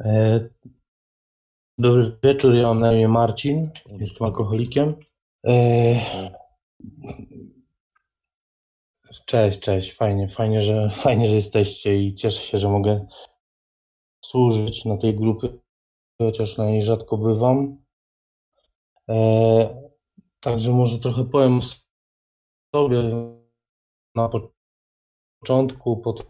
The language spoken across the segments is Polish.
E, dobry wieczór, ja mam na imię Marcin, jestem alkoholikiem. E, cześć, cześć, fajnie, fajnie, że, fajnie, że jesteście i cieszę się, że mogę służyć na tej grupie, chociaż na niej rzadko bywam. E, także może trochę powiem sobie na początku, potem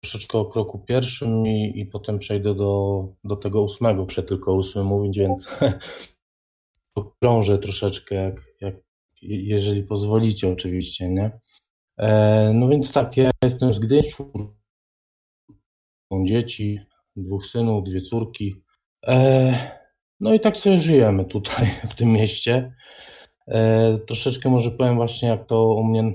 troszeczkę o kroku pierwszym i, i potem przejdę do, do tego ósmego, przed tylko ósmym mówić, więc pokrążę troszeczkę, jak, jak, jeżeli pozwolicie oczywiście, nie? E, no więc tak, ja jestem z Gdyni, dzieci, dwóch synów, dwie córki. E, no i tak sobie żyjemy tutaj w tym mieście. E, troszeczkę może powiem właśnie, jak to u mnie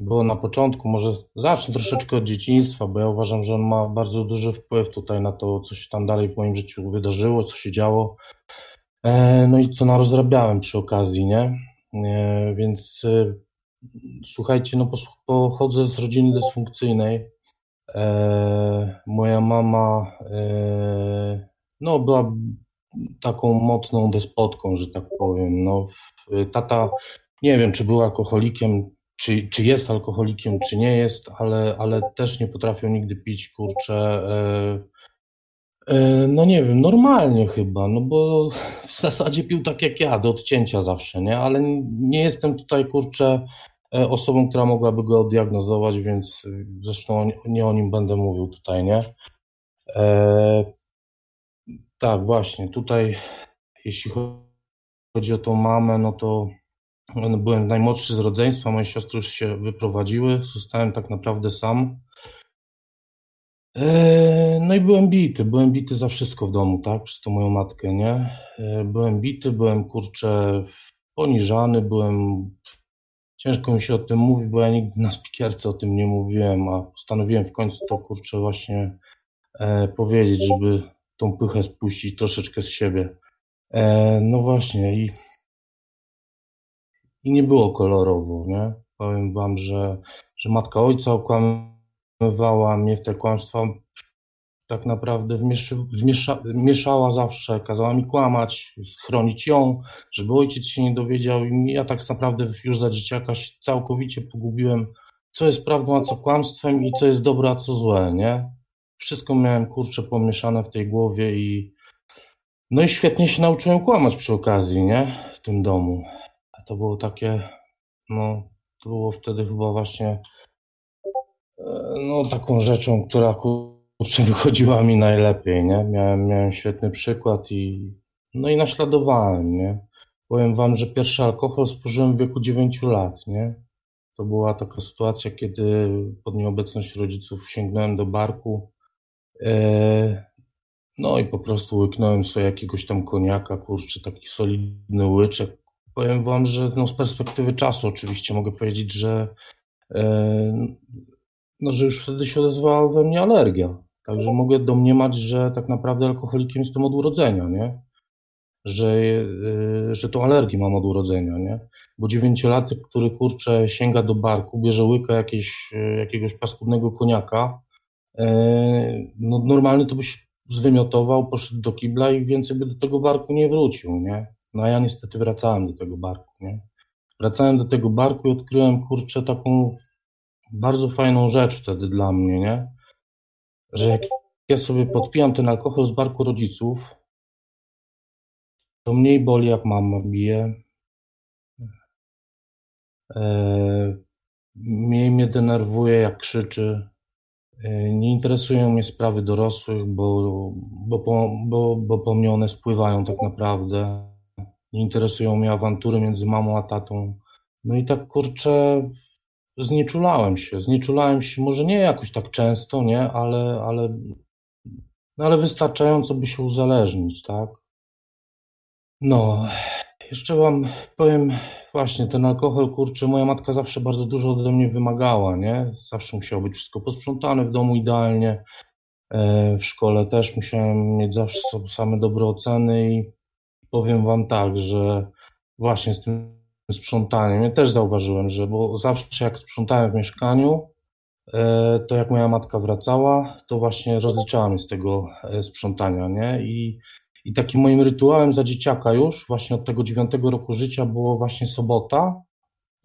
było na początku. Może zacznę troszeczkę od dzieciństwa, bo ja uważam, że on ma bardzo duży wpływ tutaj na to, co się tam dalej w moim życiu wydarzyło, co się działo. E, no i co narozrabiałem przy okazji, nie? E, więc e, słuchajcie, no pochodzę z rodziny dysfunkcyjnej. Moja mama no, była taką mocną despotką, że tak powiem. No, tata, nie wiem, czy był alkoholikiem, czy, czy jest alkoholikiem, czy nie jest, ale, ale też nie potrafią nigdy pić, kurczę. E, e, no nie wiem, normalnie chyba, no bo w zasadzie pił tak jak ja, do odcięcia zawsze, nie? Ale nie jestem tutaj, kurczę, e, osobą, która mogłaby go diagnozować, więc zresztą nie o nim będę mówił tutaj, nie? Tak, właśnie, tutaj jeśli chodzi o tą mamę, no to Byłem najmłodszy z rodzeństwa, moje siostry już się wyprowadziły, zostałem tak naprawdę sam. E, no i byłem bity, byłem bity za wszystko w domu, tak, przez tą moją matkę, nie? E, byłem bity, byłem, kurczę, poniżany, byłem... Ciężko mi się o tym mówi, bo ja nigdy na spikierce o tym nie mówiłem, a postanowiłem w końcu to, kurczę, właśnie e, powiedzieć, żeby tą pychę spuścić troszeczkę z siebie. no właśnie i i nie było kolorowo, nie? Powiem wam, że, że matka ojca okłamywała mnie w te kłamstwa, tak naprawdę wmiesza, wmiesza, mieszała zawsze, kazała mi kłamać, chronić ją, żeby ojciec się nie dowiedział i ja tak naprawdę już za dzieciaka całkowicie pogubiłem, co jest prawdą, a co kłamstwem i co jest dobre, a co złe, nie? Wszystko miałem, kurczę, pomieszane w tej głowie i no i świetnie się nauczyłem kłamać przy okazji, nie? W tym domu to było takie, no, to było wtedy chyba właśnie e, no, taką rzeczą, która kurczę wychodziła mi najlepiej, nie? Miałem, miałem świetny przykład i no i naśladowałem, nie? Powiem wam, że pierwszy alkohol spożyłem w wieku 9 lat, nie? To była taka sytuacja, kiedy pod nieobecność rodziców sięgnąłem do barku. E, no i po prostu łyknąłem sobie jakiegoś tam koniaka, kurczę, taki solidny łyczek, Powiem Wam, że no z perspektywy czasu oczywiście mogę powiedzieć, że, e, no, że już wtedy się odezwała we mnie alergia. Także mogę domniemać, że tak naprawdę alkoholikiem jestem od urodzenia, nie? Że, e, że tą alergię mam od urodzenia, nie? Bo dziewięciolatek, który kurczę sięga do barku, bierze łykę jakieś, e, jakiegoś paskudnego koniaka, no normalny to by się zwymiotował, poszedł do kibla i więcej by do tego barku nie wrócił, nie? No a ja niestety wracałem do tego barku, nie? Wracałem do tego barku i odkryłem, kurczę, taką bardzo fajną rzecz wtedy dla mnie, nie? Że jak ja sobie podpijam ten alkohol z barku rodziców, to mniej boli jak mama bije, e, mniej mnie denerwuje jak krzyczy, e, nie interesują mnie sprawy dorosłych, bo, bo, bo, bo po mnie one spływają tak naprawdę nie interesują mnie awantury między mamą a tatą. No i tak kurczę, znieczulałem się. Znieczulałem się, może nie jakoś tak często, nie, ale, ale, no ale wystarczająco, by się uzależnić, tak? No, jeszcze wam powiem, właśnie ten alkohol, kurczę, moja matka zawsze bardzo dużo ode mnie wymagała, nie? Zawsze musiało być wszystko posprzątane w domu idealnie. E, w szkole też musiałem mieć zawsze same dobre oceny i powiem wam tak, że właśnie z tym sprzątaniem, ja też zauważyłem, że bo zawsze jak sprzątałem w mieszkaniu, e, to jak moja matka wracała, to właśnie rozliczała mnie z tego e, sprzątania, nie? I, i takim moim rytuałem za dzieciaka już, właśnie od tego dziewiątego roku życia było właśnie sobota,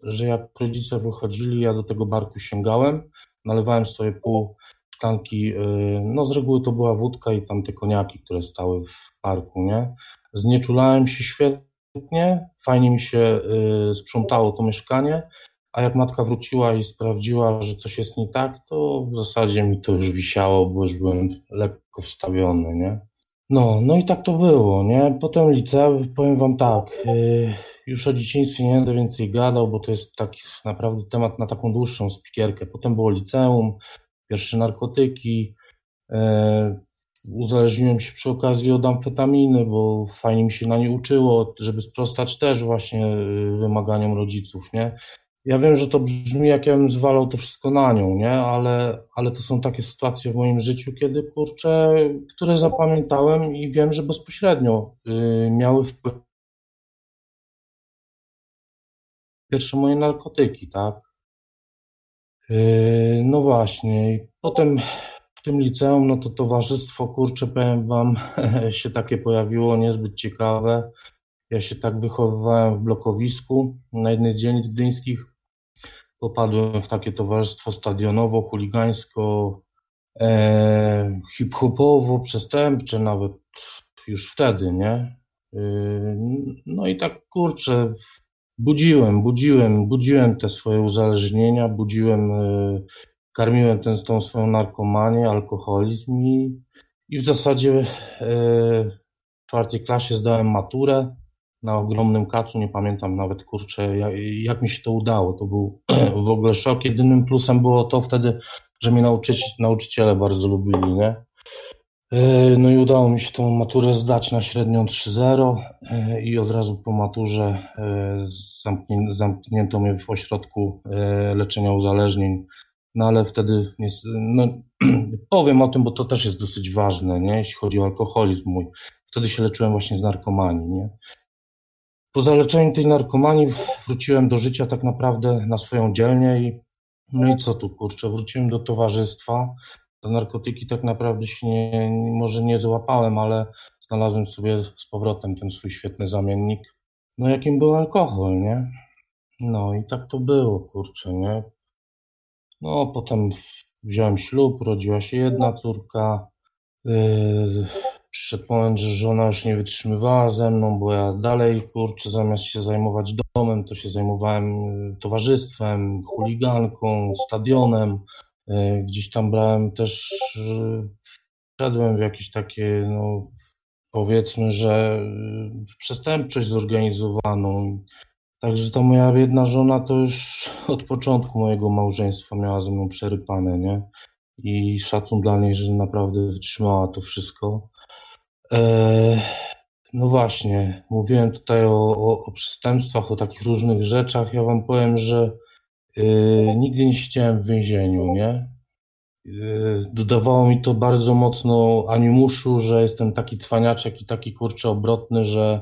że jak rodzice wychodzili, ja do tego barku sięgałem, nalewałem sobie pół szklanki, y, no z reguły to była wódka i tam te koniaki, które stały w parku, nie? Znieczulałem się świetnie, fajnie mi się y, sprzątało to mieszkanie, a jak matka wróciła i sprawdziła, że coś jest nie tak, to w zasadzie mi to już wisiało, bo już byłem lekko wstawiony, nie? No, no i tak to było, nie? Potem liceum, powiem wam tak, yy, już o dzieciństwie nie będę więcej gadał, bo to jest taki naprawdę temat na taką dłuższą spikierkę. Potem było liceum, pierwsze narkotyki, yy, uzależniłem się przy okazji od amfetaminy, bo fajnie mi się na nie uczyło, żeby sprostać też właśnie yy, wymaganiom rodziców, nie? Ja wiem, że to brzmi, jak ja bym zwalał to wszystko na nią, nie? Ale, ale to są takie sytuacje w moim życiu, kiedy kurczę, które zapamiętałem i wiem, że bezpośrednio y, miały wpływ. Pierwsze moje narkotyki, tak? Y, no właśnie. Potem tym liceum, no to towarzystwo, kurczę, powiem wam, się takie pojawiło, niezbyt ciekawe. Ja się tak wychowywałem w blokowisku na jednej z dzielnic gdyńskich popadłem w takie towarzystwo stadionowo, chuligańsko, e, hip-hopowo, przestępcze nawet już wtedy, nie? E, no i tak kurczę, budziłem, budziłem, budziłem te swoje uzależnienia, budziłem, e, karmiłem ten, tą swoją narkomanię, alkoholizm i, i w zasadzie e, w czwartej klasie zdałem maturę na ogromnym kacu, nie pamiętam nawet, kurczę, jak, jak, mi się to udało. To był w ogóle szok. Jedynym plusem było to wtedy, że mnie nauczyci, nauczyciele bardzo lubili, nie? E, no i udało mi się tą maturę zdać na średnią 3.0 e, i od razu po maturze zamknię, zamknięto mnie w ośrodku leczenia uzależnień. No ale wtedy, no, powiem o tym, bo to też jest dosyć ważne, nie? jeśli chodzi o alkoholizm mój. Wtedy się leczyłem właśnie z narkomanii, nie? Po zaleczeniu tej narkomanii wróciłem do życia tak naprawdę na swoją dzielnię i no i co tu kurczę, wróciłem do towarzystwa. Do narkotyki tak naprawdę się nie, może nie złapałem, ale znalazłem sobie z powrotem ten swój świetny zamiennik. No jakim był alkohol, nie? No i tak to było, kurczę, nie? No potem wziąłem ślub, urodziła się jedna córka. Yy, przyszedł moment, że żona już nie wytrzymywała ze mną, bo ja dalej, kurczę, zamiast się zajmować domem, to się zajmowałem y, towarzystwem, chuliganką, stadionem. Y, gdzieś tam brałem też, y, wszedłem w jakieś takie, no, powiedzmy, że przestępczość zorganizowaną. Także ta moja jedna żona to już od początku mojego małżeństwa miała ze mną przerypane, nie? I szacun dla niej, że naprawdę wytrzymała to wszystko. E, no właśnie, mówiłem tutaj o, o, o przestępstwach, o takich różnych rzeczach. Ja wam powiem, że y, nigdy nie siedziałem w więzieniu, nie? Y, dodawało mi to bardzo mocno animuszu, że jestem taki cwaniaczek i taki kurczę obrotny, że,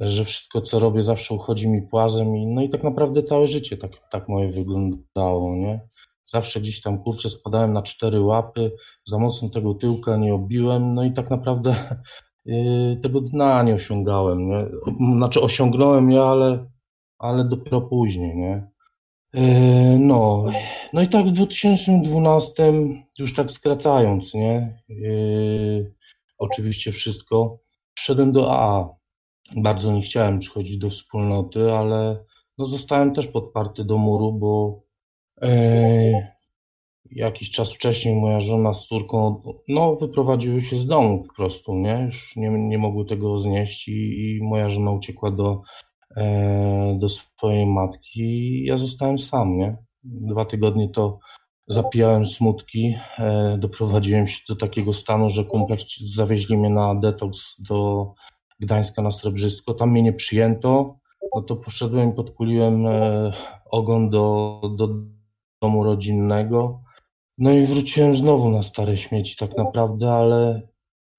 że wszystko co robię zawsze uchodzi mi płazem i no i tak naprawdę całe życie tak, tak moje wyglądało, nie? Zawsze gdzieś tam kurczę spadałem na cztery łapy, za mocno tego tyłka nie obiłem, no i tak naprawdę yy, tego dna nie osiągałem. Nie? Znaczy osiągnąłem je, ale, ale dopiero później, nie? Yy, no, no i tak w 2012, już tak skracając, nie? Yy, oczywiście wszystko, przyszedłem do AA. Bardzo nie chciałem przychodzić do wspólnoty, ale no zostałem też podparty do muru, bo E, jakiś czas wcześniej moja żona z córką no, wyprowadziły się z domu po prostu, nie? Już nie, nie mogły tego znieść i, i moja żona uciekła do, e, do swojej matki ja zostałem sam, nie? Dwa tygodnie to zapijałem smutki, e, doprowadziłem się do takiego stanu, że kumple zawieźli mnie na detoks do Gdańska na Srebrzysko, tam mnie nie przyjęto, no to poszedłem i podkuliłem e, ogon do, do domu rodzinnego. No i wróciłem znowu na stare śmieci tak naprawdę, ale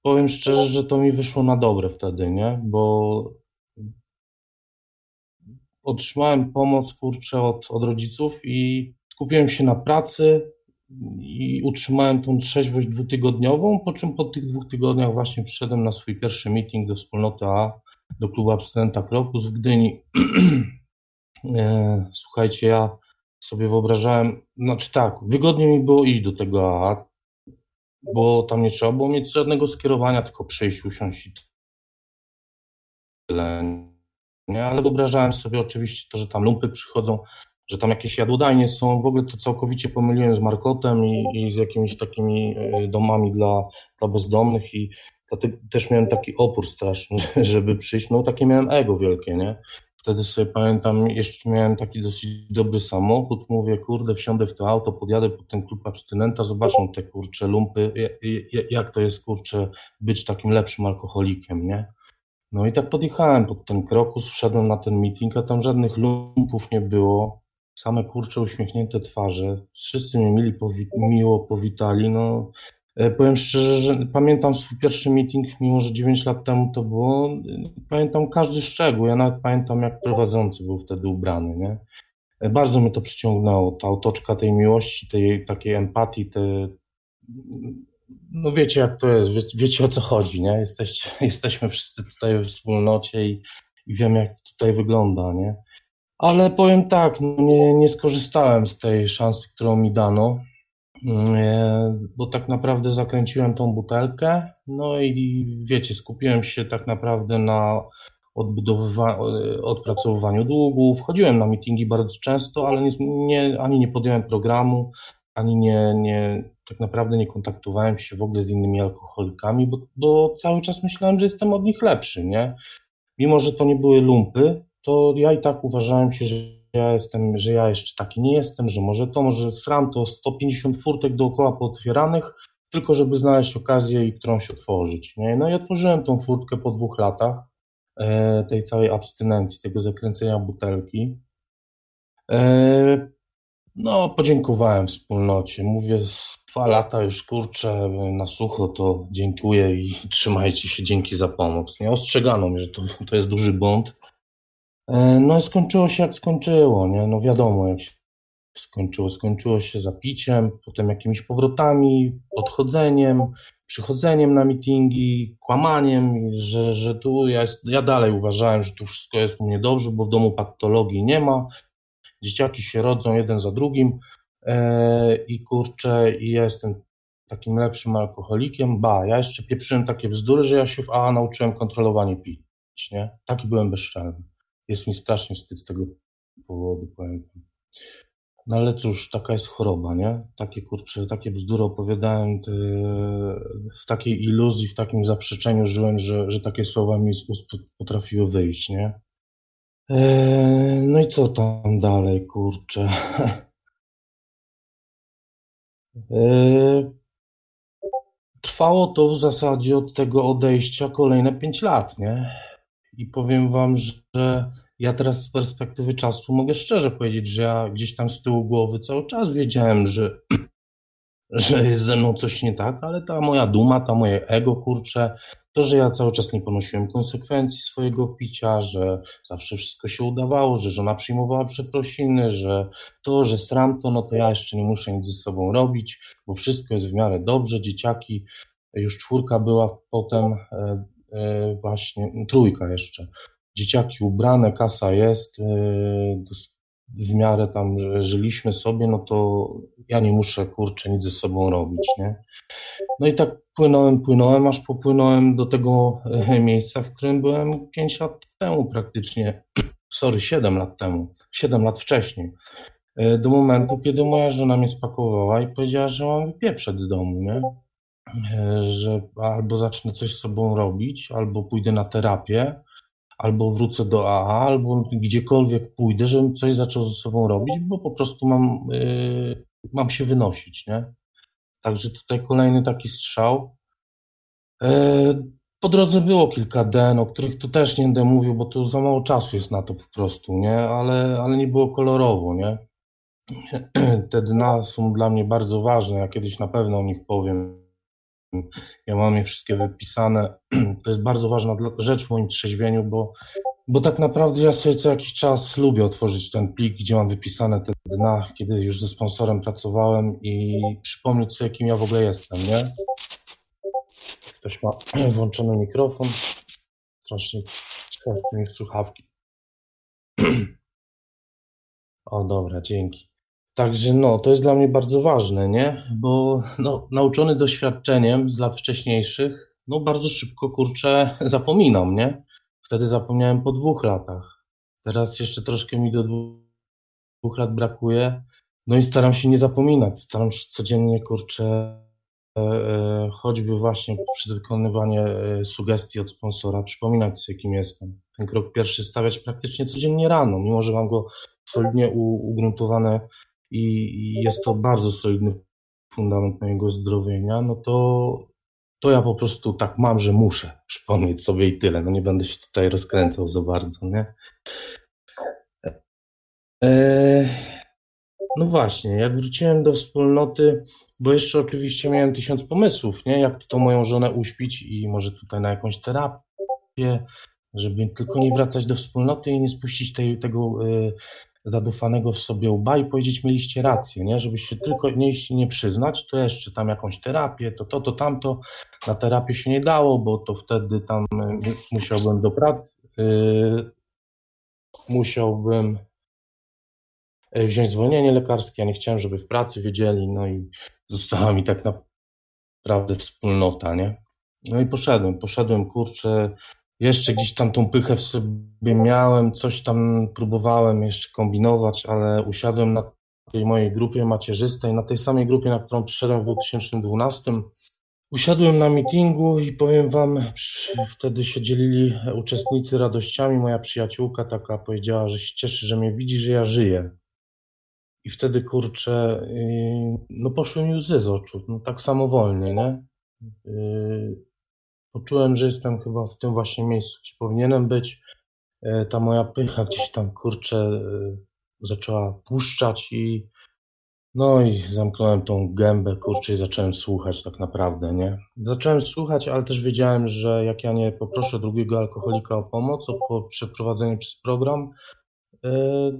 powiem szczerze, że to mi wyszło na dobre wtedy, nie? Bo otrzymałem pomoc, kurczę, od, od rodziców i skupiłem się na pracy i utrzymałem tą trzeźwość dwutygodniową, po czym po tych dwóch tygodniach właśnie przyszedłem na swój pierwszy meeting do wspólnoty A, do klubu abstynenta Krokus w Gdyni. E, słuchajcie, ja sobie wyobrażałem, znaczy tak, wygodnie mi było iść do tego AA, bo tam nie trzeba było mieć żadnego skierowania, tylko przejść, usiąść i tyle. Nie? Ale wyobrażałem sobie oczywiście to, że tam lumpy przychodzą, że tam jakieś jadłodajnie są. W ogóle to całkowicie pomyliłem z Markotem i, i z jakimiś takimi e, domami dla, dla bezdomnych i też miałem taki opór straszny, żeby przyjść. No takie miałem ego wielkie, nie? Wtedy sobie pamiętam, jeszcze miałem taki dosyć dobry samochód, mówię, kurde, wsiądę w to auto, podjadę pod ten klub abstynenta, zobaczą te kurcze lumpy, jak to jest, kurcze, być takim lepszym alkoholikiem, nie? No i tak podjechałem pod ten krokus, wszedłem na ten meeting, a tam żadnych lumpów nie było, same kurcze uśmiechnięte twarze, wszyscy mnie powi miło powitali, no E, powiem szczerze, że pamiętam swój pierwszy meeting, mimo że 9 lat temu to było, pamiętam każdy szczegół, ja nawet pamiętam jak prowadzący był wtedy ubrany, nie? E, bardzo mnie to przyciągnęło, ta otoczka tej miłości, tej takiej empatii, te... no wiecie jak to jest, wie, wiecie o co chodzi, nie? Jesteście, jesteśmy wszyscy tutaj w wspólnocie i, i wiemy jak tutaj wygląda, nie? Ale powiem tak, no nie, nie skorzystałem z tej szansy, którą mi dano, Mm, e, bo tak naprawdę zakręciłem tą butelkę, no i wiecie, skupiłem się tak naprawdę na odpracowywaniu długów. Wchodziłem na meetingi bardzo często, ale nie, nie, ani nie podjąłem programu, ani nie, nie, tak naprawdę nie kontaktowałem się w ogóle z innymi alkoholikami, bo, bo cały czas myślałem, że jestem od nich lepszy, nie? Mimo, że to nie były lumpy, to ja i tak uważałem się, że ja jestem, że ja jeszcze taki nie jestem, że może to, może sram to 150 furtek dookoła pootwieranych, tylko żeby znaleźć okazję i którąś otworzyć. Nie? No i otworzyłem tą furtkę po dwóch latach e, tej całej abstynencji, tego zakręcenia butelki. E, no, podziękowałem wspólnocie. Mówię, dwa lata już kurczę na sucho, to dziękuję i trzymajcie się, dzięki za pomoc. Nie ostrzegano mnie, że to, to jest duży błąd. E, no skończyło się jak skończyło, nie? No wiadomo jak się skończyło. Skończyło się zapiciem, potem jakimiś powrotami, odchodzeniem, przychodzeniem na mitingi, kłamaniem, że, że tu ja, jest, ja dalej uważałem, że tu wszystko jest u mnie dobrze, bo w domu patologii nie ma. Dzieciaki się rodzą jeden za drugim e, i kurczę, i ja jestem takim lepszym alkoholikiem. Ba, ja jeszcze pieprzyłem takie bzdury, że ja się w AA nauczyłem kontrolowanie pić, nie? Taki byłem bezczelny. Jest mi strasznie wstyd z tego powodu, pamiętam. No ale cóż, taka jest choroba, nie? Takie kurcze, takie bzdury opowiadałem, te, w takiej iluzji, w takim zaprzeczeniu żyłem, że, że takie słowa mi z ust potrafiły wyjść, nie? Eee, no i co tam dalej, kurczę? Eee, trwało to w zasadzie od tego odejścia kolejne 5 lat, nie? I powiem wam, że ja teraz z perspektywy czasu mogę szczerze powiedzieć, że ja gdzieś tam z tyłu głowy cały czas wiedziałem, że, że jest ze mną coś nie tak, ale ta moja duma, ta moje ego, kurcze, to, że ja cały czas nie ponosiłem konsekwencji swojego picia, że zawsze wszystko się udawało, że żona przyjmowała przeprosiny, że to, że sram to, no to ja jeszcze nie muszę nic ze sobą robić, bo wszystko jest w miarę dobrze, dzieciaki, już czwórka była potem, E, właśnie, no, trójka jeszcze. Dzieciaki ubrane, kasa jest, e, w miarę tam żyliśmy sobie, no to ja nie muszę, kurczę, nic ze sobą robić, nie? No i tak płynąłem, płynąłem, aż popłynąłem do tego e, miejsca, w którym byłem 5 lat temu praktycznie, sorry, 7 lat temu, 7 lat wcześniej. Do momentu, kiedy moja żona mnie spakowała i powiedziała, że mam wypieprzeć z domu, nie? E, że albo zacznę coś z sobą robić, albo pójdę na terapię, albo wrócę do AA, albo gdziekolwiek pójdę, żebym coś zaczął ze sobą robić, bo po prostu mam, yy, mam się wynosić, nie? Także tutaj kolejny taki strzał. Yy, po drodze było kilka den, o których tu też nie będę mówił, bo tu za mało czasu jest na to po prostu, nie? Ale, ale nie było kolorowo, nie? Te dna są dla mnie bardzo ważne, ja kiedyś na pewno o nich powiem ja mam je wszystkie wypisane. To jest bardzo ważna rzecz w moim trzeźwieniu, bo bo tak naprawdę ja sobie co jakiś czas lubię otworzyć ten plik, gdzie mam wypisane te dna, kiedy już ze sponsorem pracowałem i przypomnieć sobie, kim ja w ogóle jestem, nie? Ktoś ma włączony mikrofon, strasznie trzeba mieć słuchawki. O, dobra, dzięki. Także no, to jest dla mnie bardzo ważne, nie? Bo no, nauczony doświadczeniem z lat wcześniejszych, no bardzo szybko, kurczę, zapominam, nie? Wtedy zapomniałem po dwóch latach. Teraz jeszcze troszkę mi do dwóch lat brakuje. No i staram się nie zapominać. Staram się codziennie, kurczę, e, e, choćby właśnie przez wykonywanie e, sugestii od sponsora, przypominać sobie, kim jestem. Ten krok pierwszy stawiać praktycznie codziennie rano, mimo że mam go solidnie ugruntowane i, jest to bardzo solidny fundament mojego zdrowienia, no to, to ja po prostu tak mam, że muszę przypomnieć sobie i tyle. No nie będę się tutaj rozkręcał za bardzo, nie? E, no właśnie, jak wróciłem do wspólnoty, bo jeszcze oczywiście miałem tysiąc pomysłów, nie? Jak to moją żonę uśpić i może tutaj na jakąś terapię, żeby tylko nie wracać do wspólnoty i nie spuścić tej, tego y, zadufanego w sobie łba i powiedzieć, mieliście rację, nie? Żeby się tylko nie, nie przyznać, to jeszcze tam jakąś terapię, to to, to tamto. Na terapię się nie dało, bo to wtedy tam y, musiałbym do pracy, yy, musiałbym y, wziąć zwolnienie lekarskie, ja nie chciałem, żeby w pracy wiedzieli, no i została mi tak naprawdę wspólnota, nie? No i poszedłem, poszedłem, kurczę, jeszcze gdzieś tam tą pychę w sobie miałem, coś tam próbowałem jeszcze kombinować, ale usiadłem na tej mojej grupie macierzystej, na tej samej grupie, na którą przyszedłem w 2012. Usiadłem na meetingu i powiem wam, wtedy się dzielili uczestnicy radościami. Moja przyjaciółka taka powiedziała, że się cieszy, że mnie widzi, że ja żyję. I wtedy kurczę, y, no poszły mi łzy z oczu, no tak samowolnie, nie? Poczułem, że jestem chyba w tym właśnie miejscu, gdzie powinienem być. E, ta moja pycha gdzieś tam, kurczę, e, zaczęła puszczać i no i zamknąłem tą gębę, kurczę, i zacząłem słuchać tak naprawdę, nie? Zacząłem słuchać, ale też wiedziałem, że jak ja nie poproszę drugiego alkoholika o pomoc, o przeprowadzenie przez program, e,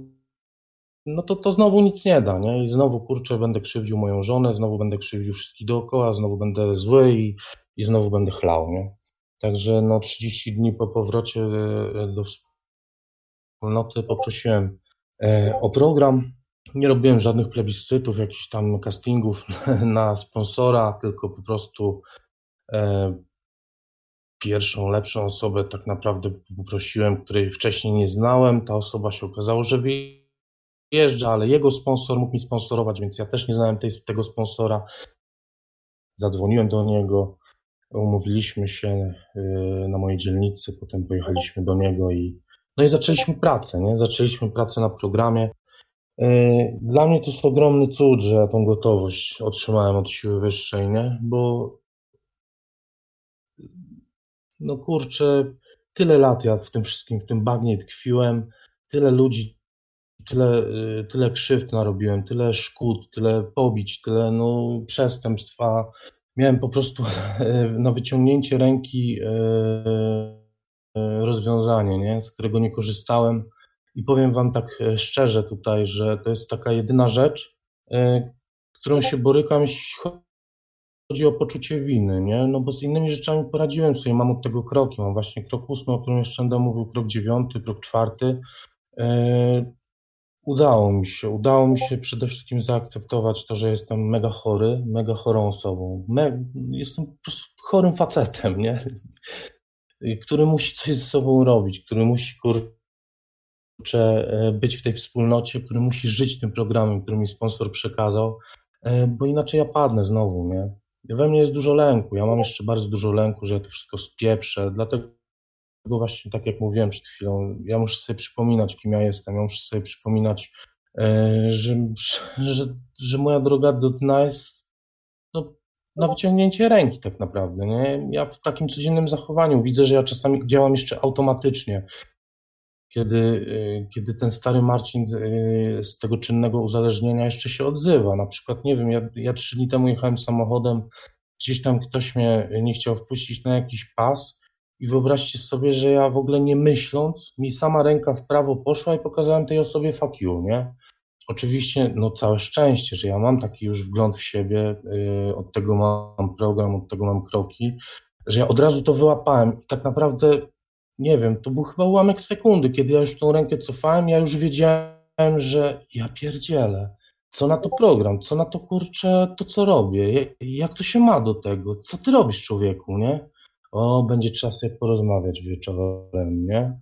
no to to znowu nic nie da, nie? I znowu, kurczę, będę krzywdził moją żonę, znowu będę krzywdził wszystkich dookoła, znowu będę zły i i znowu będę chlał, nie? Także no 30 dni po powrocie e, do wspólnoty poprosiłem e, o program. Nie robiłem żadnych plebiscytów, jakichś tam castingów na sponsora, tylko po prostu e, pierwszą, lepszą osobę tak naprawdę poprosiłem, której wcześniej nie znałem. Ta osoba się okazało, że wyjeżdża, ale jego sponsor mógł mi sponsorować, więc ja też nie znałem tej, tego sponsora. Zadzwoniłem do niego, umówiliśmy się y, na mojej dzielnicy, potem pojechaliśmy do niego i no i zaczęliśmy pracę, nie? Zaczęliśmy pracę na programie. Y, dla mnie to jest ogromny cud, że ja tą gotowość otrzymałem od siły wyższej, nie? Bo no kurczę, tyle lat ja w tym wszystkim, w tym bagnie tkwiłem, tyle ludzi, tyle, y, tyle krzywd narobiłem, tyle szkód, tyle pobić, tyle no, przestępstwa, miałem po prostu na wyciągnięcie ręki e, e, rozwiązanie, nie? z którego nie korzystałem. I powiem Wam tak e, szczerze tutaj, że to jest taka jedyna rzecz, z którą się borykam, jeśli chodzi o poczucie winy, nie? No bo z innymi rzeczami poradziłem sobie, mam od tego kroki, mam właśnie krok ósmy, o którym jeszcze będę mówił, krok dziewiąty, krok czwarty. Udało mi się, udało mi się przede wszystkim zaakceptować to, że jestem mega chory, mega chorą osobą. Me, jestem po prostu chorym facetem, nie? który musi coś ze sobą robić, który musi kurczę, e, być w tej wspólnocie, który musi żyć tym programem, który mi sponsor przekazał, e, bo inaczej ja padnę znowu, nie? We mnie jest dużo lęku, ja mam jeszcze bardzo dużo lęku, że ja to wszystko spieprzę, dlatego właśnie tak jak mówiłem przed chwilą, ja muszę sobie przypominać, kim ja jestem, ja muszę sobie przypominać, e, że, że, że moja droga do dna jest no, na wyciągnięcie ręki tak naprawdę. Nie? Ja w takim codziennym zachowaniu widzę, że ja czasami działam jeszcze automatycznie. Kiedy, e, kiedy ten stary Marcin e, z tego czynnego uzależnienia jeszcze się odzywa. Na przykład, nie wiem, ja, ja trzy dni temu jechałem samochodem, gdzieś tam ktoś mnie nie chciał wpuścić na jakiś pas, i wyobraźcie sobie, że ja w ogóle nie myśląc, mi sama ręka w prawo poszła i pokazałem tej osobie fuck you, nie? Oczywiście, no całe szczęście, że ja mam taki już wgląd w siebie, yy, od tego mam program, od tego mam kroki, że ja od razu to wyłapałem i tak naprawdę, nie wiem, to był chyba ułamek sekundy, kiedy ja już tą rękę cofałem, ja już wiedziałem, że ja pierdzielę, co na to program, co na to kurczę, to co robię, jak to się ma do tego, co ty robisz człowieku, nie? O, będzie trzeba sobie porozmawiać wieczorem, nie?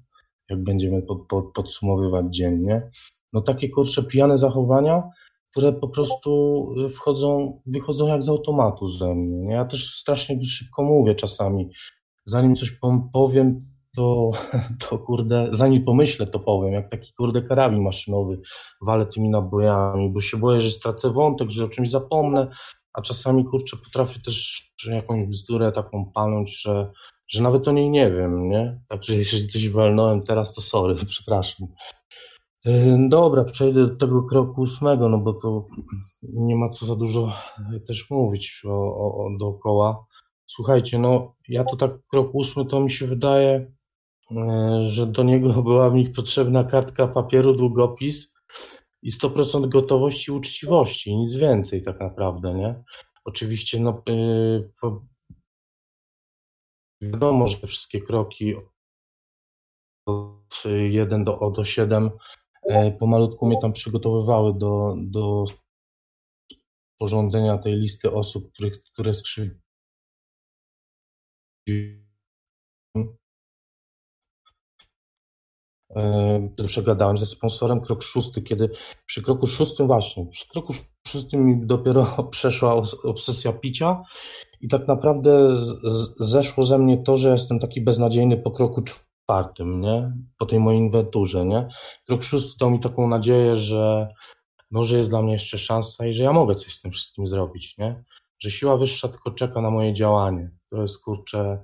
Jak będziemy pod, pod, podsumowywać dzień, nie? No takie kurcze pijane zachowania, które po prostu y, wchodzą, wychodzą jak z automatu ze mnie. Nie? Ja też strasznie szybko mówię czasami. Zanim coś powiem, to, to kurde, zanim pomyślę, to powiem, jak taki kurde karabin maszynowy, walę tymi nabojami, bo się boję, że stracę wątek, że o czymś zapomnę, a czasami kurczę potrafię też jakąś bzdurę taką palnąć, że, że nawet o niej nie wiem, nie? Także jeśli coś walnąłem teraz, to sorry, przepraszam. Yy, dobra, przejdę do tego kroku ósmego, no bo to nie ma co za dużo też mówić o, o, o dookoła. Słuchajcie, no ja to tak krok ósmy to mi się wydaje, yy, że do niego była mi potrzebna kartka papieru, długopis i 100% gotowości i uczciwości, nic więcej tak naprawdę, nie? Oczywiście, no yy, wiadomo, że wszystkie kroki od 1 do, do 7 E, pomalutku mnie tam przygotowywały do, do sporządzenia tej listy osób, których, które skrzywdziły. E, przegadałem ze sponsorem krok szósty, kiedy przy kroku szóstym właśnie, przy kroku szóstym mi dopiero przeszła obsesja picia i tak naprawdę zeszło ze mnie to, że jestem taki beznadziejny po kroku czwartym, nie? Po tej mojej inwenturze, nie? Krok szósty dał mi taką nadzieję, że może jest dla mnie jeszcze szansa i że ja mogę coś z tym wszystkim zrobić, nie? Że siła wyższa tylko czeka na moje działanie. To jest, kurczę,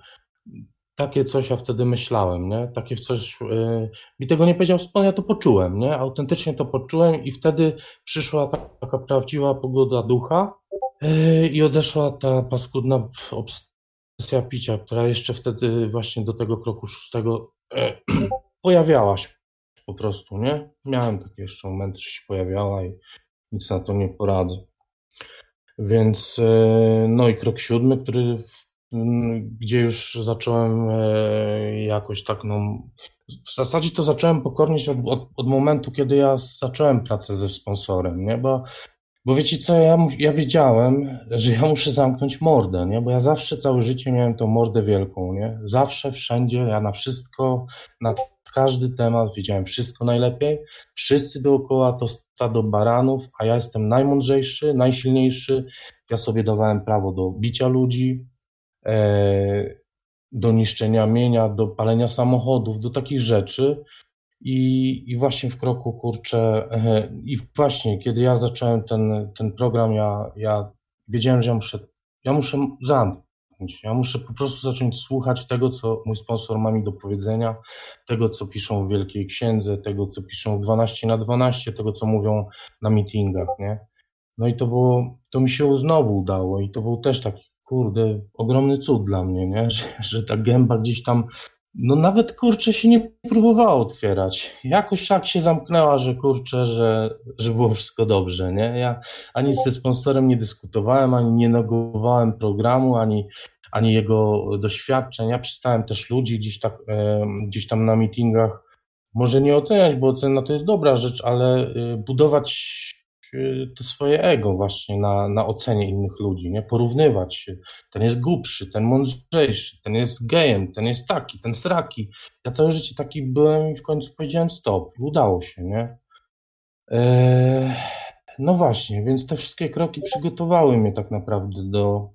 takie coś ja wtedy myślałem, nie? Takie coś, yy, mi tego nie powiedział Spon, ja to poczułem, nie? Autentycznie to poczułem i wtedy przyszła taka, taka prawdziwa pogoda ducha yy, i odeszła ta paskudna obsesja picia, która jeszcze wtedy właśnie do tego kroku szóstego e, pojawiała się po prostu, nie? Miałem takie jeszcze momenty, że się pojawiała i nic na to nie poradzę. Więc e, no i krok siódmy, który gdzie już zacząłem e, jakoś tak, no w zasadzie to zacząłem pokornić od, od, od momentu, kiedy ja zacząłem pracę ze sponsorem, nie? Bo bo wiecie co, ja, ja wiedziałem, że ja muszę zamknąć mordę, nie? Bo ja zawsze całe życie miałem tą mordę wielką, nie? Zawsze, wszędzie, ja na wszystko, na każdy temat wiedziałem wszystko najlepiej. Wszyscy dookoła to stado baranów, a ja jestem najmądrzejszy, najsilniejszy. Ja sobie dawałem prawo do bicia ludzi, do niszczenia mienia, do palenia samochodów, do takich rzeczy. I, I właśnie w kroku kurczę, i właśnie kiedy ja zacząłem ten, ten program, ja, ja wiedziałem, że ja muszę, ja muszę zamknąć. Ja muszę po prostu zacząć słuchać tego, co mój sponsor ma mi do powiedzenia, tego, co piszą w Wielkiej Księdze, tego, co piszą w 12 na 12, tego, co mówią na meetingach, nie? No i to było, to mi się znowu udało i to był też taki, kurde, ogromny cud dla mnie, nie? Że, że ta gęba gdzieś tam no nawet kurczę się nie próbowała otwierać. Jakoś tak się zamknęła, że kurczę, że, że było wszystko dobrze, nie? Ja ani ze sponsorem nie dyskutowałem, ani nie negowałem programu, ani, ani jego doświadczeń. Ja przestałem też ludzi gdzieś, tak, gdzieś tam na meetingach może nie oceniać, bo ocena to jest dobra rzecz, ale y, budować to swoje ego właśnie na, na ocenie innych ludzi, nie? Porównywać się. Ten jest głupszy, ten mądrzejszy, ten jest gejem, ten jest taki, ten sraki. Ja całe życie taki byłem i w końcu powiedziałem stop. Udało się, nie? Eee, no właśnie, więc te wszystkie kroki przygotowały mnie tak naprawdę do,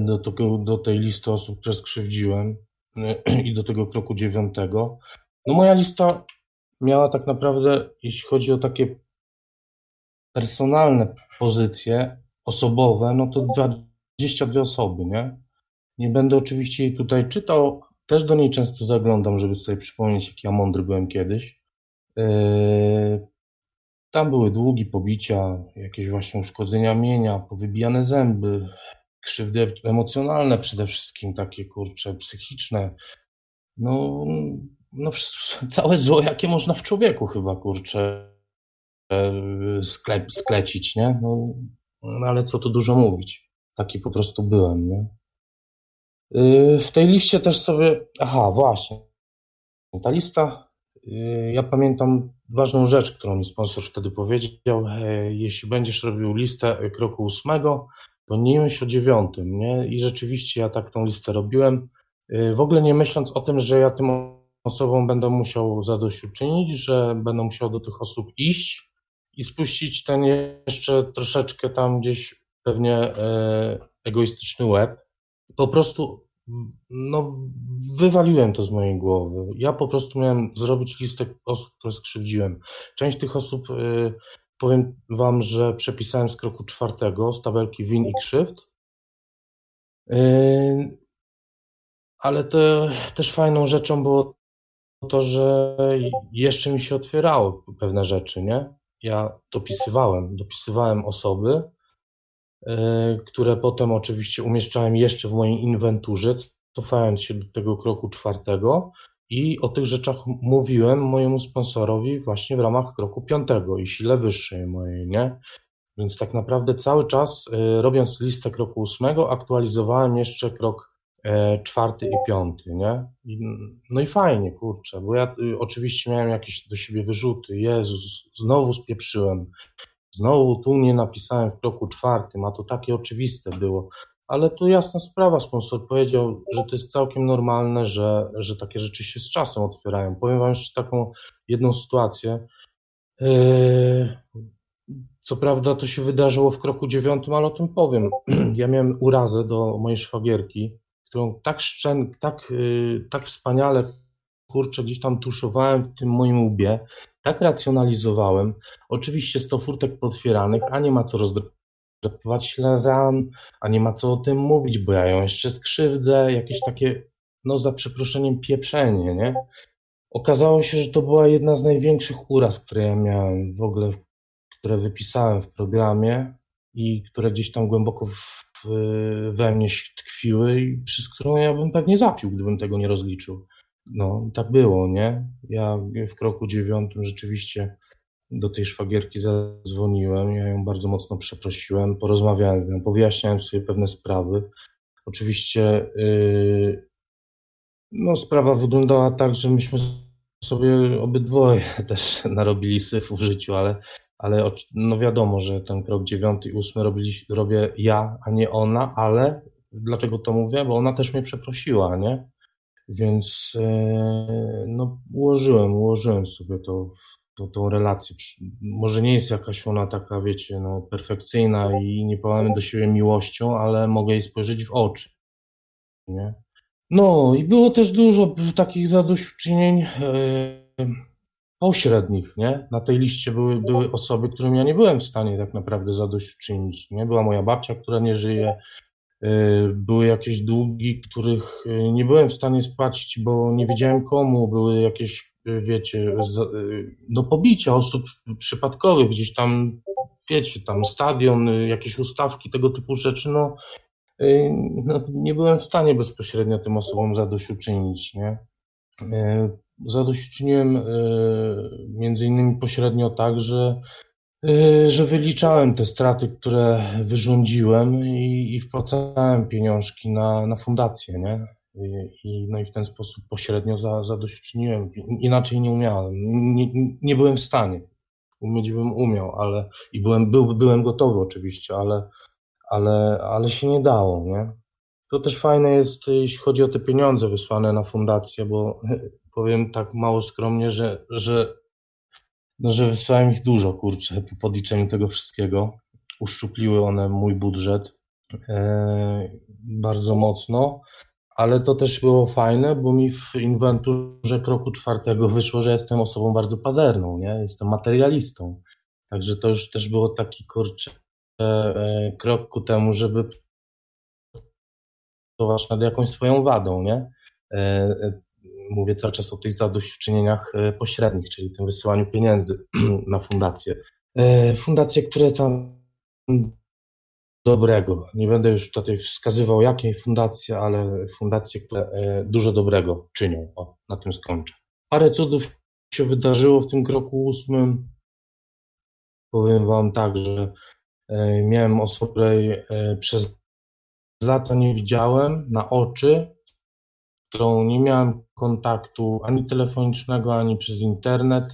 do, tego, do tej listy osób, które skrzywdziłem i do tego kroku dziewiątego. No moja lista miała tak naprawdę, jeśli chodzi o takie personalne pozycje osobowe, no to 22 osoby, nie? Nie będę oczywiście jej tutaj czytał, też do niej często zaglądam, żeby sobie przypomnieć, jak ja mądry byłem kiedyś. Yy, tam były długi pobicia, jakieś właśnie uszkodzenia mienia, powybijane zęby, krzywdy emocjonalne przede wszystkim, takie kurcze, psychiczne, no, no całe zło, jakie można w człowieku chyba, kurczę, e, skle, sklecić, nie? No, no, ale co tu dużo mówić. Taki po prostu byłem, nie? Y, w tej liście też sobie, aha, właśnie, ta lista, y, ja pamiętam ważną rzecz, którą mi sponsor wtedy powiedział, jeśli będziesz robił listę kroku ósmego, to nie myśl o dziewiątym, nie? I rzeczywiście ja tak tą listę robiłem, y, w ogóle nie myśląc o tym, że ja tym osobom będę musiał zadośćuczynić, że będę musiał do tych osób iść i spuścić ten jeszcze troszeczkę tam gdzieś pewnie e, egoistyczny łeb. Po prostu no, wywaliłem to z mojej głowy. Ja po prostu miałem zrobić listę osób, które skrzywdziłem. Część tych osób, y, powiem Wam, że przepisałem z kroku czwartego, z tabelki win i krzywd. Y, ale to też fajną rzeczą było to, że jeszcze mi się otwierały pewne rzeczy, nie? Ja dopisywałem, dopisywałem osoby, E, które potem oczywiście umieszczałem jeszcze w mojej inwenturze, cofając się do tego kroku czwartego i o tych rzeczach mówiłem mojemu sponsorowi właśnie w ramach kroku piątego i sile wyższej mojej, nie? Więc tak naprawdę cały czas e, robiąc listę kroku ósmego aktualizowałem jeszcze krok czwarty i piąty, nie? no i fajnie, kurczę, bo ja y, oczywiście miałem jakieś do siebie wyrzuty, Jezus, znowu spieprzyłem, Znowu tu nie napisałem w kroku czwartym, a to takie oczywiste było. Ale to jasna sprawa, sponsor powiedział, że to jest całkiem normalne, że, że takie rzeczy się z czasem otwierają. Powiem Wam jeszcze taką jedną sytuację. Yy, co prawda to się wydarzyło w kroku dziewiątym, ale o tym powiem. Ja miałem urazę do mojej szwagierki, którą tak, szczen, tak, yy, tak wspaniale kurczę, gdzieś tam tuszowałem w tym moim łbie, tak racjonalizowałem. Oczywiście 100 furtek potwieranych, a nie ma co rozdrapywać ran, a nie ma co o tym mówić, bo ja ją jeszcze skrzywdzę, jakieś takie, no za przeproszeniem, pieprzenie, nie? Okazało się, że to była jedna z największych uraz, które ja miałem w ogóle, które wypisałem w programie i które gdzieś tam głęboko w, we mnie tkwiły i przez którą ja bym pewnie zapił, gdybym tego nie rozliczył. No, tak było, nie? Ja w kroku dziewiątym rzeczywiście do tej szwagierki zadzwoniłem, ja ją bardzo mocno przeprosiłem, porozmawiałem z nią, powyjaśniałem sobie pewne sprawy. Oczywiście yy, no, sprawa wyglądała tak, że myśmy sobie obydwoje też narobili syfu w życiu, ale, ale no wiadomo, że ten krok dziewiąty i ósmy robili, robię ja, a nie ona, ale dlaczego to mówię? Bo ona też mnie przeprosiła, nie? Więc e, no, ułożyłem, ułożyłem sobie to, to, tą relację. Może nie jest jakaś ona taka, wiecie, no, perfekcyjna i nie pałamy do siebie miłością, ale mogę jej spojrzeć w oczy. Nie? No i było też dużo takich zadośćuczynień e, pośrednich, nie? Na tej liście były, były osoby, którym ja nie byłem w stanie tak naprawdę zadośćuczynić, nie? Była moja babcia, która nie żyje, Y, były jakieś długi, których y, nie byłem w stanie spłacić, bo nie wiedziałem komu. Były jakieś, y, wiecie, no pobicia osób przypadkowych, gdzieś tam, wiecie, tam stadion, jakieś ustawki, tego typu rzeczy. No, no nie byłem w stanie bezpośrednio tym osobom zadośćuczynić, nie? Zadośćuczyniłem między innymi pośrednio tak, że Y, że wyliczałem te straty, które wyrządziłem i, i wpłacałem pieniążki na, na fundację, nie? I, no i w ten sposób pośrednio za, zadośćuczyniłem. Inaczej nie umiałem. Nie, nie byłem w stanie. Umieć bym umiał, ale i byłem, był, byłem gotowy oczywiście, ale, ale, ale się nie dało, nie? To też fajne jest, jeśli chodzi o te pieniądze wysłane na fundację, bo powiem tak mało skromnie, że, że no, że wysłałem ich dużo, kurczę, po podliczeniu tego wszystkiego. Uszczupliły one mój budżet e, bardzo mocno, ale to też było fajne, bo mi w inwenturze kroku czwartego wyszło, że jestem osobą bardzo pazerną, nie? Jestem materialistą. Także to już też było taki, kurczę, e, krok ku temu, żeby pracować nad jakąś swoją wadą, nie? E, mówię cały czas o tych zadośćuczynieniach e, pośrednich, czyli tym wysyłaniu pieniędzy na fundacje. E, fundacje, które tam dobrego. Nie będę już tutaj wskazywał jakiej fundacji, ale fundacje, które e, dużo dobrego czynią. O, na tym skończę. Parę cudów się wydarzyło w tym kroku ósmym. Powiem Wam tak, że miałem osobę, której przez lata nie widziałem na oczy, którą nie miałem kontaktu ani telefonicznego, ani przez internet.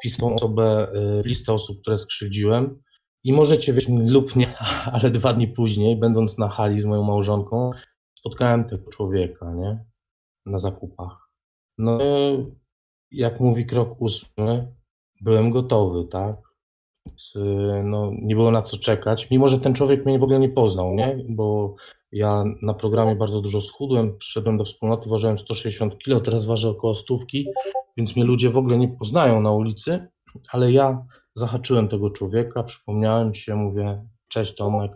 Wpisał osobę w listę osób, które skrzywdziłem. I możecie wierzyć lub nie, ale dwa dni później, będąc na hali z moją małżonką, spotkałem tego człowieka, nie? Na zakupach. No, jak mówi krok ósmy, byłem gotowy, tak? Więc, no, nie było na co czekać, mimo że ten człowiek mnie w ogóle nie poznał, nie? Bo ja na programie bardzo dużo schudłem, przyszedłem do wspólnoty, ważyłem 160 kg, teraz ważę około stówki, więc mnie ludzie w ogóle nie poznają na ulicy, ale ja zahaczyłem tego człowieka, przypomniałem się, mówię, cześć Tomek,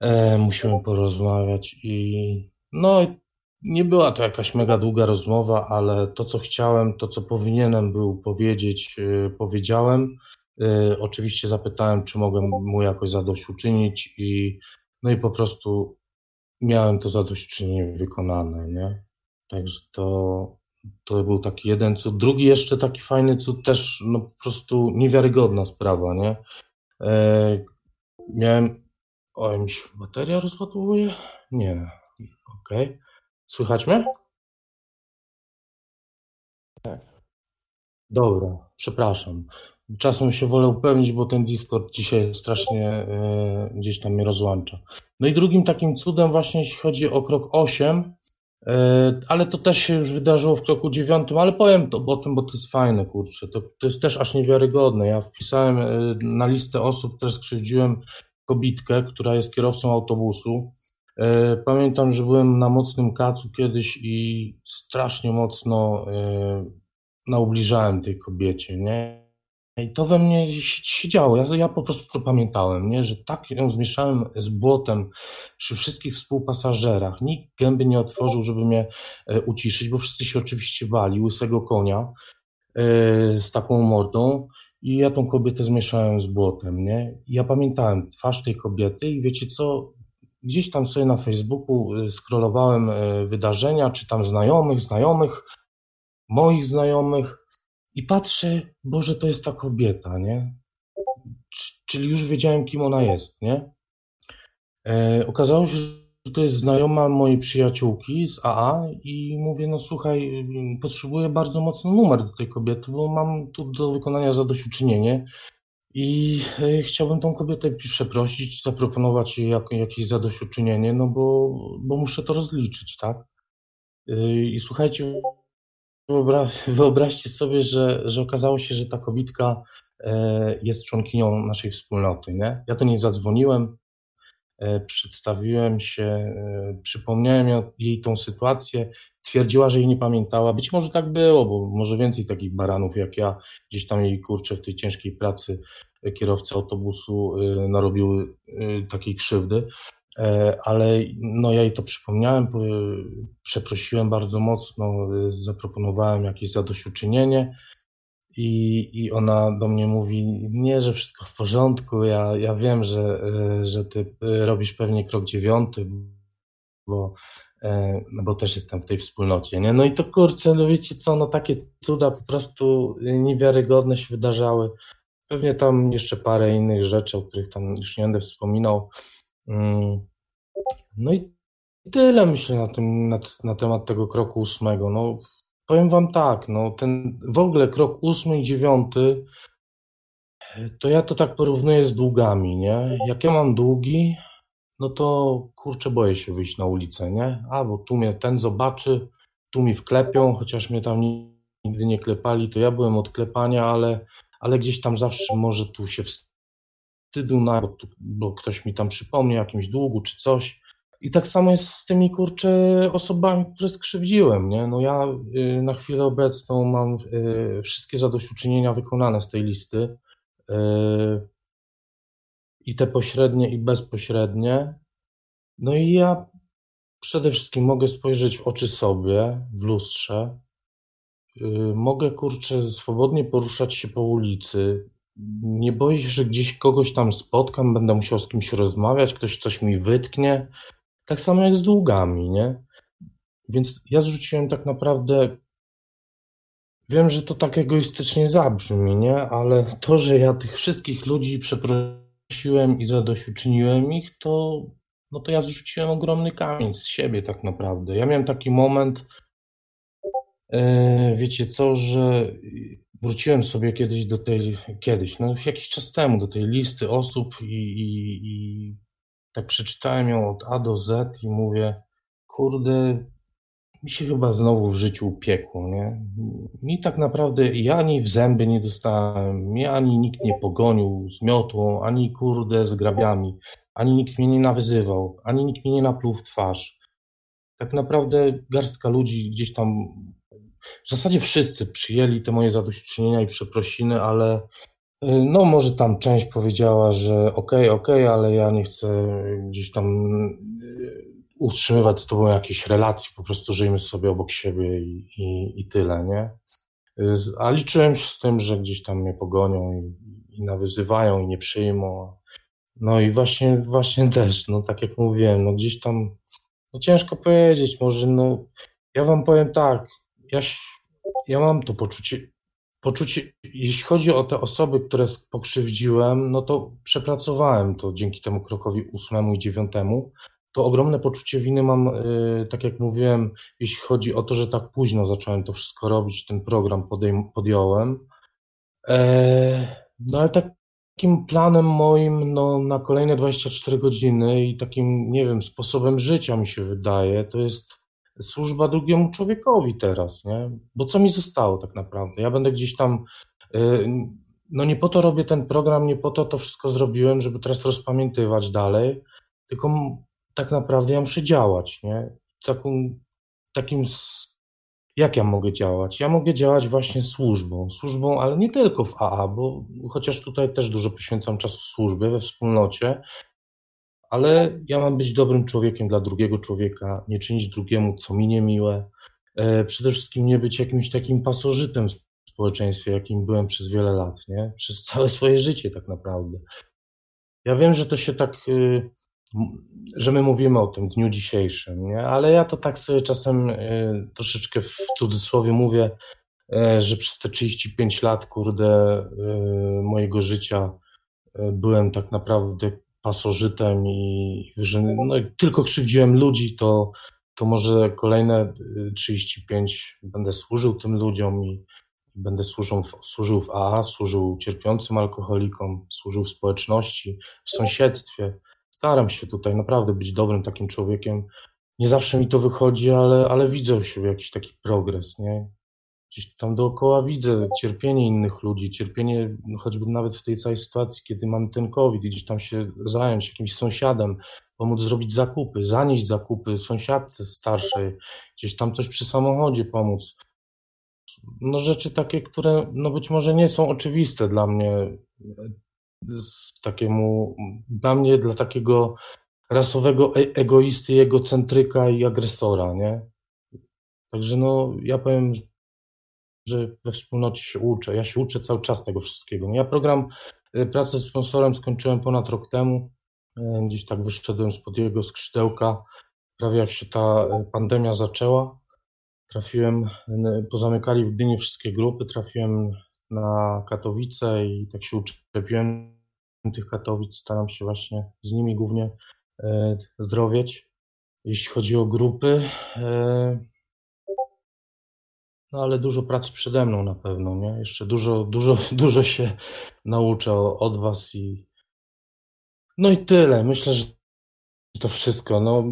e, musimy porozmawiać i no nie była to jakaś mega długa rozmowa, ale to co chciałem, to co powinienem był powiedzieć, e, powiedziałem. E, oczywiście zapytałem, czy mogę mu jakoś zadośćuczynić i no i po prostu miałem to zadośćuczynienie wykonane, nie? Także to, to był taki jeden cud. Drugi jeszcze taki fajny cud, też no po prostu niewiarygodna sprawa, nie? E, miałem. O, mi się bateria rozładowuje? Nie. Okej. Okay. Słychać mnie? Tak. Dobra, przepraszam. Czasem się wolę upewnić, bo ten Discord dzisiaj strasznie y, gdzieś tam mnie rozłącza. No i drugim takim cudem właśnie, jeśli chodzi o krok 8, E, ale to też się już wydarzyło w kroku dziewiątym, ale powiem to o tym, bo to jest fajne, kurczę. To, to jest też aż niewiarygodne. Ja wpisałem e, na listę osób, które skrzywdziłem kobitkę, która jest kierowcą autobusu. Pamiętam, że byłem na mocnym kacu kiedyś i strasznie mocno naubliżałem tej kobiecie, nie? I to we mnie się działo. Ja, ja po prostu to pamiętałem, nie? że tak ją zmieszałem z błotem przy wszystkich współpasażerach. Nikt gęby nie otworzył, żeby mnie e, uciszyć, bo wszyscy się oczywiście bali łysego konia e, z taką mordą. I ja tą kobietę zmieszałem z błotem, nie? I ja pamiętałem twarz tej kobiety i wiecie co, gdzieś tam sobie na Facebooku e, scrollowałem wydarzenia, czy tam znajomych, znajomych, moich znajomych i patrzę, Boże, to jest ta kobieta, nie? Czyli już wiedziałem, kim ona jest, nie? E, okazało się, że to jest znajoma mojej przyjaciółki z AA i mówię, no słuchaj, potrzebuję bardzo mocny numer do tej kobiety, bo mam tu do wykonania zadośćuczynienie i e, chciałbym tą kobietę przeprosić, zaproponować jej jak, jakieś zadośćuczynienie, no bo, bo muszę to rozliczyć, tak? E, I słuchajcie, wyobraźcie sobie, że, że okazało się, że ta kobitka e, jest członkinią naszej wspólnoty. Nie? Ja do niej zadzwoniłem, e, przedstawiłem się, e, przypomniałem jej tą sytuację. Twierdziła, że jej nie pamiętała. Być może tak było, bo może więcej takich baranów jak ja gdzieś tam jej kurczę w tej ciężkiej pracy kierowcy autobusu narobiły takiej krzywdy. E, ale no ja jej to przypomniałem, przeprosiłem bardzo mocno, e, zaproponowałem jakieś zadośćuczynienie i, i ona do mnie mówi, nie, że wszystko w porządku, ja, ja wiem, że, e, że ty robisz pewnie krok dziewiąty, bo, no bo też jestem w tej wspólnocie, nie? No i to kurczę, no wiecie co, no takie cuda po prostu niewiarygodne się wydarzały. Pewnie tam jeszcze parę innych rzeczy, o których tam już nie będę wspominał. No i tyle myślę na, tym, na, na temat tego kroku ósmego. No, powiem Wam tak, no, ten w ogóle krok ósmy i dziewiąty, to ja to tak porównuję z długami, nie? Jak ja mam długi, no to kurczę, boję się wyjść na ulicę, nie? A, bo tu mnie ten zobaczy, tu mi wklepią, chociaż mnie tam nigdy nie klepali, to ja byłem od klepania, ale, ale gdzieś tam zawsze może tu się wstać wstydu, na, bo, bo ktoś mi tam przypomni jakimś długu czy coś. I tak samo jest z tymi kurcze osobami, które skrzywdziłem. Nie? No ja y, na chwilę obecną mam y, wszystkie zadośćuczynienia wykonane z tej listy. Y, I te pośrednie, i bezpośrednie. No i ja przede wszystkim mogę spojrzeć w oczy sobie, w lustrze. Mogę kurczę swobodnie poruszać się po ulicy, nie się, że gdzieś kogoś tam spotkam, będę musiał z kimś rozmawiać, ktoś coś mi wytknie. Tak samo jak z długami, nie? Więc ja zrzuciłem tak naprawdę. Wiem, że to tak egoistycznie zabrzmi, nie? Ale to, że ja tych wszystkich ludzi przeprosiłem i zadośćuczyniłem ich, to, no to ja zrzuciłem ogromny kamień z siebie tak naprawdę. Ja miałem taki moment, yy, wiecie co, że wróciłem sobie kiedyś do tej, kiedyś, no jakiś czas temu, do tej listy osób i, i, i tak przeczytałem ją od A do Z i mówię, kurde, mi się chyba znowu w życiu upiekło, nie? Mi tak naprawdę ja ani w zęby nie dostałem, mnie ani nikt nie pogonił z miotłą, ani kurde z grabiami, ani nikt mnie nie nawyzywał, ani nikt mnie nie napluł w twarz. Tak naprawdę garstka ludzi gdzieś tam w zasadzie wszyscy przyjęli te moje zadośćuczynienia i przeprosiny, ale y, no może tam część powiedziała, że okej, okay, okej, okay, ale ja nie chcę gdzieś tam y, utrzymywać z tobą jakiejś relacji, po prostu żyjmy sobie obok siebie i, i, i tyle, nie? Y, a liczyłem się z tym, że gdzieś tam mnie pogonią i, i nawyzywają i nie przyjmą. No i właśnie, właśnie też, no tak jak mówiłem, no gdzieś tam, no ciężko powiedzieć, może no, ja wam powiem tak, ja, ja mam to poczucie, poczucie, jeśli chodzi o te osoby, które pokrzywdziłem, no to przepracowałem to dzięki temu krokowi ósmemu i dziewiątemu. To ogromne poczucie winy mam, yy, tak jak mówiłem, jeśli chodzi o to, że tak późno zacząłem to wszystko robić, ten program podejm- podjąłem. Eee, no ale takim planem moim no, na kolejne 24 godziny i takim, nie wiem, sposobem życia mi się wydaje, to jest służba drugiemu człowiekowi teraz, nie? Bo co mi zostało tak naprawdę? Ja będę gdzieś tam, y, no nie po to robię ten program, nie po to to wszystko zrobiłem, żeby teraz rozpamiętywać dalej, tylko tak naprawdę ja muszę działać, nie? Taką, takim, jak ja mogę działać? Ja mogę działać właśnie służbą, służbą, ale nie tylko w AA, bo chociaż tutaj też dużo poświęcam czasu służbie we wspólnocie, ale ja mam być dobrym człowiekiem dla drugiego człowieka, nie czynić drugiemu, co mi niemiłe. E, przede wszystkim nie być jakimś takim pasożytem w społeczeństwie, jakim byłem przez wiele lat, nie? Przez całe swoje życie tak naprawdę. Ja wiem, że to się tak, y, że my mówimy o tym dniu dzisiejszym, nie? Ale ja to tak sobie czasem y, troszeczkę w cudzysłowie mówię, e, że przez te 35 lat, kurde, y, mojego życia byłem tak naprawdę pasożytem i że no, tylko krzywdziłem ludzi, to, to może kolejne 35 y, będę służył tym ludziom i będę służył, służył w AA, służył cierpiącym alkoholikom, służył w społeczności, w sąsiedztwie. Staram się tutaj naprawdę być dobrym takim człowiekiem. Nie zawsze mi to wychodzi, ale, ale widzę siebie jakiś taki progres, nie? Gdzieś tam dookoła widzę cierpienie innych ludzi, cierpienie choćby nawet w tej całej sytuacji, kiedy mamy ten COVID, gdzieś tam się zająć jakimś sąsiadem, pomóc zrobić zakupy, zanieść zakupy sąsiadce starszej, gdzieś tam coś przy samochodzie pomóc. No rzeczy takie, które no być może nie są oczywiste dla mnie, takiemu, dla mnie, dla takiego rasowego e egoisty, egocentryka i agresora, nie? Także no, ja powiem, że we wspólnocie się uczę. Ja się uczę cały czas tego wszystkiego. No ja program y, pracy z sponsorem skończyłem ponad rok temu. Y, gdzieś tak wyszedłem spod jego skrzydełka, prawie jak się ta y, pandemia zaczęła. Trafiłem, pozamykali w Gdyni wszystkie grupy, trafiłem na Katowice i tak się uczepiłem tych Katowic. Staram się właśnie z nimi głównie zdrowieć. Jeśli chodzi o grupy, no ale dużo pracy przede mną na pewno, nie? Jeszcze dużo, dużo, dużo się nauczę od was i no i tyle. Myślę, że to wszystko. No,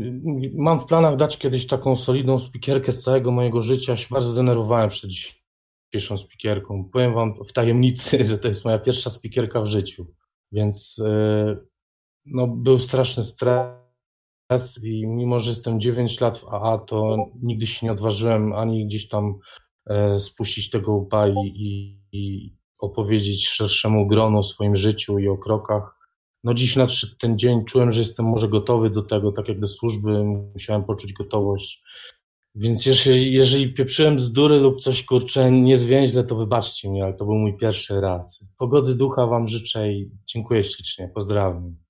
mam w planach dać kiedyś taką solidną spikierkę z całego mojego życia. Się bardzo denerwowałem przed dzisiejszą spikierką. Powiem wam w tajemnicy, że to jest moja pierwsza spikierka w życiu. Więc yy, no, był straszny stres i mimo, że jestem 9 lat w AA, to nigdy się nie odważyłem ani gdzieś tam spuścić tego łba i, i, opowiedzieć szerszemu gronu o swoim życiu i o krokach. No dziś nadszedł ten dzień, czułem, że jestem może gotowy do tego, tak jak do służby, musiałem poczuć gotowość, Więc jeżeli, jeżeli pieprzyłem bzdury lub coś kurczę niezwięźle, to wybaczcie mi, ale to był mój pierwszy raz. Pogody ducha Wam życzę i dziękuję ślicznie. Pozdrawiam.